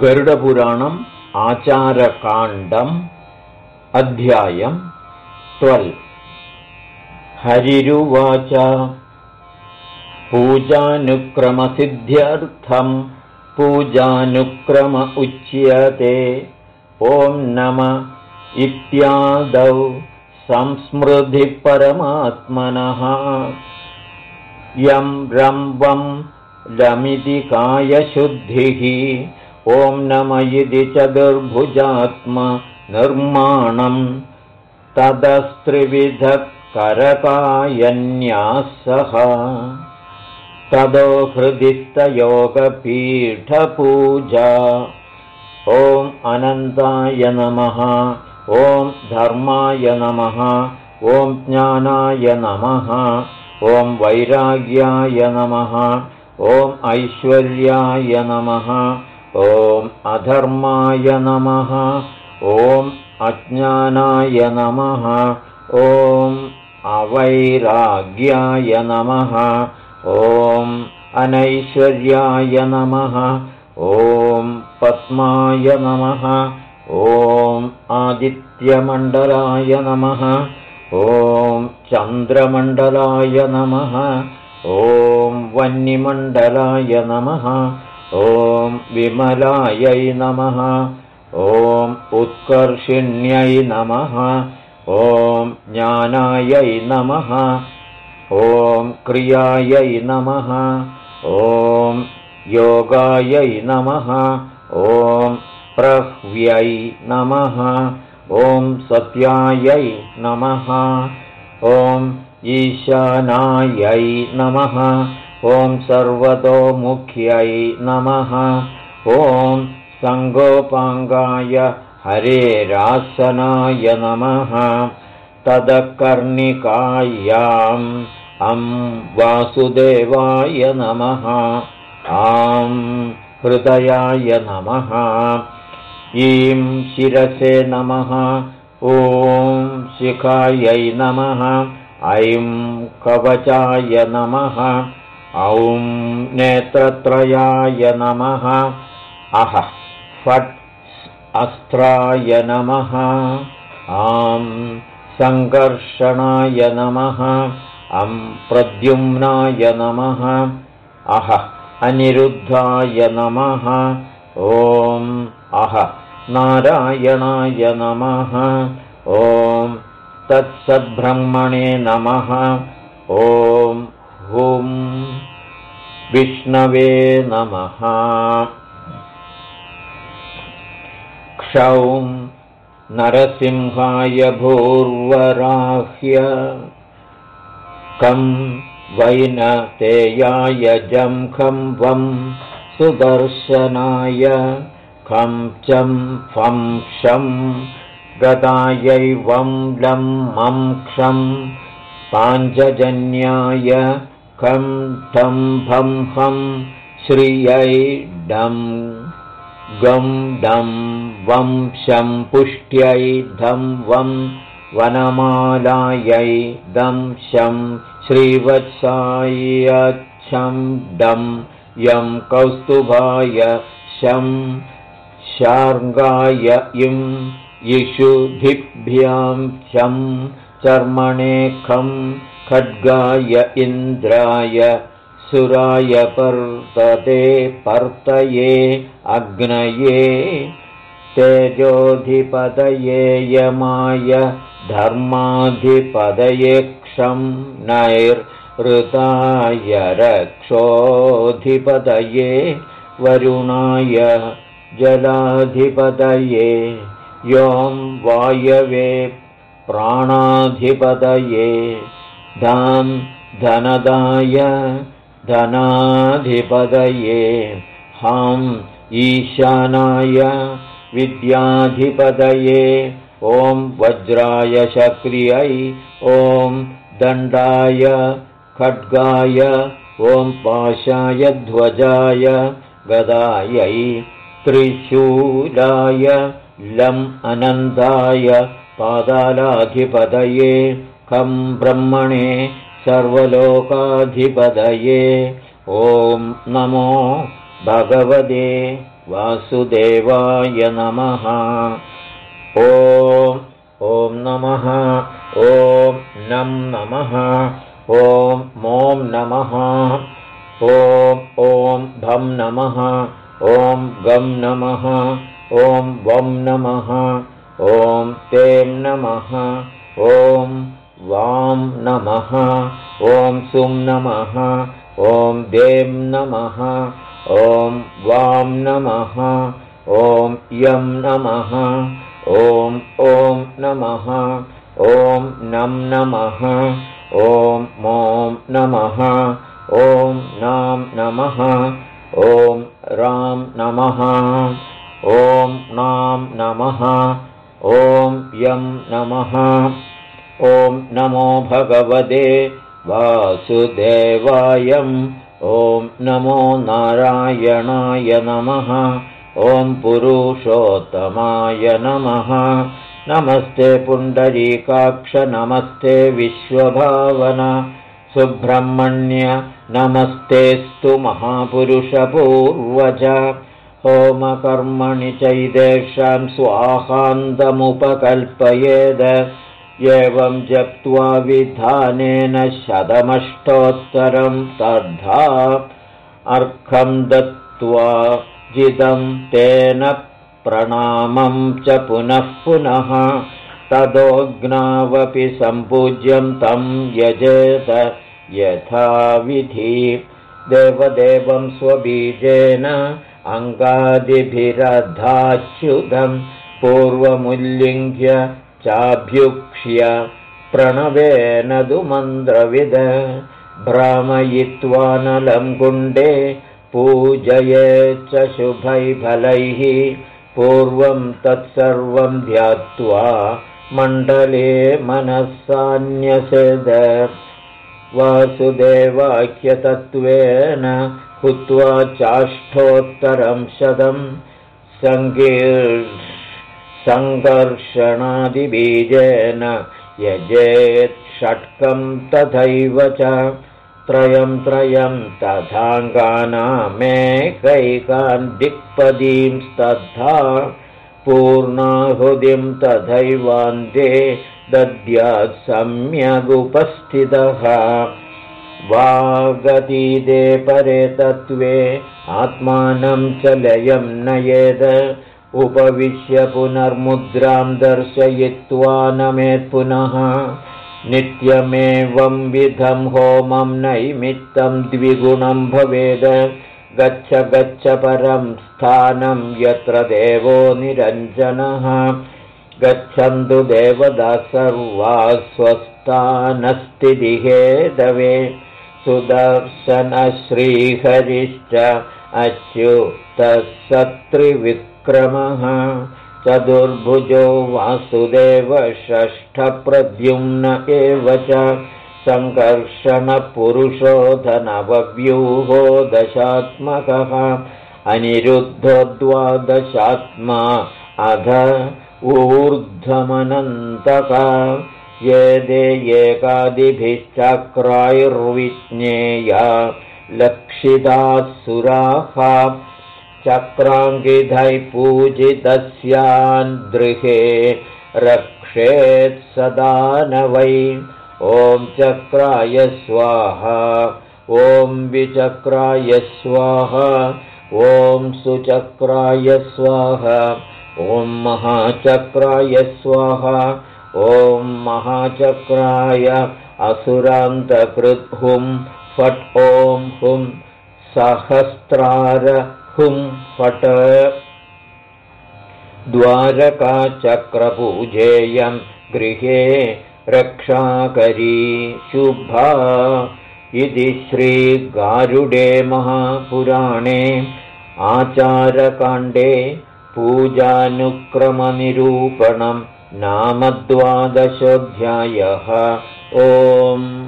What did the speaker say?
गरुडपुराणम् आचारकाण्डम् अध्यायम् ट्वेल् हरिरुवाच। पूजानुक्रमसिद्ध्यर्थम् पूजानुक्रम उच्यते। ॐ नम इत्यादौ संस्मृतिपरमात्मनः। यं रम्बं लमिति कायशुद्धिः ॐ नम इति चतुर्भुजात्म निर्माणम् तदस्त्रिविधकरकायन्यासः। तदो हृदिस्थयोगपीठपूजा ॐ अनन्ताय नमः। ॐ धर्माय नमः। ॐ ज्ञानाय नमः। ॐ वैराग्याय नमः। ॐ ऐश्वर्याय नमः ॐ अधर्माय नमः ॐ अज्ञानाय नमः ॐ अवैराग्याय नमः ॐ अनैश्वर्याय नमः ॐ पद्माय नमः ॐ आदित्यमण्डलाय नमः ॐ चन्द्रमण्डलाय नमः ॐ वह्निमण्डलाय नमः ॐ विमलायै नमः ॐ उत्कर्षिण्यै नमः ॐ ज्ञानायै नमः ॐ क्रियायै नमः ॐ योगायै नमः ॐ प्रह्व्यै नमः ॐ सत्यायै नमः ॐ ईशानायै नमः ॐ सर्वतोमुख्यै नमः। ॐ सङ्गोपाङ्गाय हरेरासनाय नमः। तदकर्णिकायाम् अं वासुदेवाय नमः। आं हृदयाय नमः। ईं शिरसे नमः। ॐ शिखायै नमः। ऐं कवचाय नमः ॐ नेत्रत्रयाय नमः अह फट् अस्त्राय नमः आं सङ्कर्षणाय नमः अं प्रद्युम्नाय नमः अह अनिरुद्धाय नमः ॐ अह नारायणाय नमः ॐ तत्सद्ब्रह्मणे नमः ॐ हुं विष्णवे नमः। क्षौं नरसिंहाय भूर्वराह्य। कं वैनतेयाय जं खं वं सुदर्शनाय। खं चं फं क्षं गदायै वं लं मं क्षं पाञ्चजन्याय ठं भं हं श्रियै डं गं डं वं शं पुष्ट्यै धं वं वनमालायै दं शं श्रीवत्सायच्छं डं यं कौस्तुभाय शं शार्ङ्गाय इं इषुधिभ्यां शं चर्मणे खं खड्गाय इन्द्राय सुराय पर्तते पर्तये अग्नये तेजोधिपदये यमाय धर्माधिपदये क्षं नैरृताय रक्षोऽधिपदये वरुणाय जलाधिपदये यों वायवे प्राणाधिपदये धां धनदाय धनाधिपदये हां ईशानाय विद्याधिपदये ॐ वज्राय शक्रियै ॐ दण्डाय खड्गाय ॐ पाशाय ध्वजाय गदायै। त्रिशूलाय लम् अनन्ताय पादालाधिपदये ब्रह्मणे सर्वलोकाधिपदये ॐ नमो भगवते वासुदेवाय नमः। ॐ ॐ नमः ॐ नं नमः ॐ मों नमः ॐ ॐ भं नमः ॐ गं नमः ॐ वं नमः ॐ तें नमः ॐ वां नमः ॐ सुं नमः ॐ दें नमः ॐ वां नमः ॐ यं नमः ॐ ॐ नमः ॐ नं नमः ॐ मों नमः ॐ नां नमः ॐ रां नमः ॐ नां नमः ॐ यं नमः ॐ नमो भगवते वासुदेवायम्। ॐ नमो नारायणाय नमः। ॐ पुरुषोत्तमाय नमः। नमस्ते पुण्डरीकाक्ष नमस्ते विश्वभावना। सुब्रह्मण्य नमस्तेस्तु महापुरुषपूर्वज। होमकर्मणि चैदेशां स्वाहान्तमुपकल्पयेद एवं जप्त्वा विधानेन शतमष्टोत्तरं तद्धा अर्कं दत्त्वा जिदं तेन प्रणामं च पुनः पुनः तदोग्नावपि सम्पूज्यं तं यजेत यथाविधि देवदेवं स्वबीजेन अङ्गादिभिरधाच्युतं पूर्वमुल्लिङ्घ्य चाभ्युक्ष्य प्रणवेन मन्द्रविद भ्रामयित्वा नलं कुण्डे पूजये च शुभैफलैः पूर्वं तत्सर्वं ध्यात्वा मण्डले मनःसान्यसेद वासुदेवाख्यतत्त्वेन हुत्वा चाष्ठोत्तरं शतं सङ्घर्षणादिबीजेन यजेत् षट्कं तथैव च त्रयं त्रयं तथाङ्गानामेकैकान् दिक्पदीं स्तद्धा पूर्णाहुदिं तथैवान्ते दद्यात् सम्यगुपस्थितः वागतीदे परे तत्त्वे आत्मानं च लयं नयेद उपविश्य पुनर्मुद्रां दर्शयित्वा नमेत् पुनः नित्यमेवं विधं होमं नैमित्तं द्विगुणं भवेद। गच्छ गच्छ परं स्थानं यत्र देवो निरञ्जनः। गच्छन्तु देवदा सर्वा स्वस्थानस्तिदिहेदवे सुदर्शनश्रीहरिश्च अच्युतः चतुर्भुजो वासुदेव षष्ठप्रद्युम्न एव च सङ्कर्षणपुरुषोधनवव्यूहो दशात्मकः। अनिरुद्धो द्वादशात्मा अध ऊर्ध्वमनन्तक ये दे एकादिभिश्चक्रायुर्विज्ञेया लक्षितासुराः चक्राङ्गिधैः पूजितस्यान्दृहे रक्षेत् सदा न वै। ॐ चक्राय स्वाहा ॐ विचक्राय स्वाहा ॐ सुचक्राय स्वाहा ॐ महाचक्राय स्वाहा ॐ महाचक्राय असुरान्तकृद्हुं फट् ॐ हुं सहस्रार हुं फट् द्वारकाचक्रपूजेयं गृहे रक्षाकरी शुभा। इति श्रीगारुडे महापुराणे आचारकाण्डे पूजानुक्रमनिरूपणं नाम द्वादशोऽध्यायः ओम्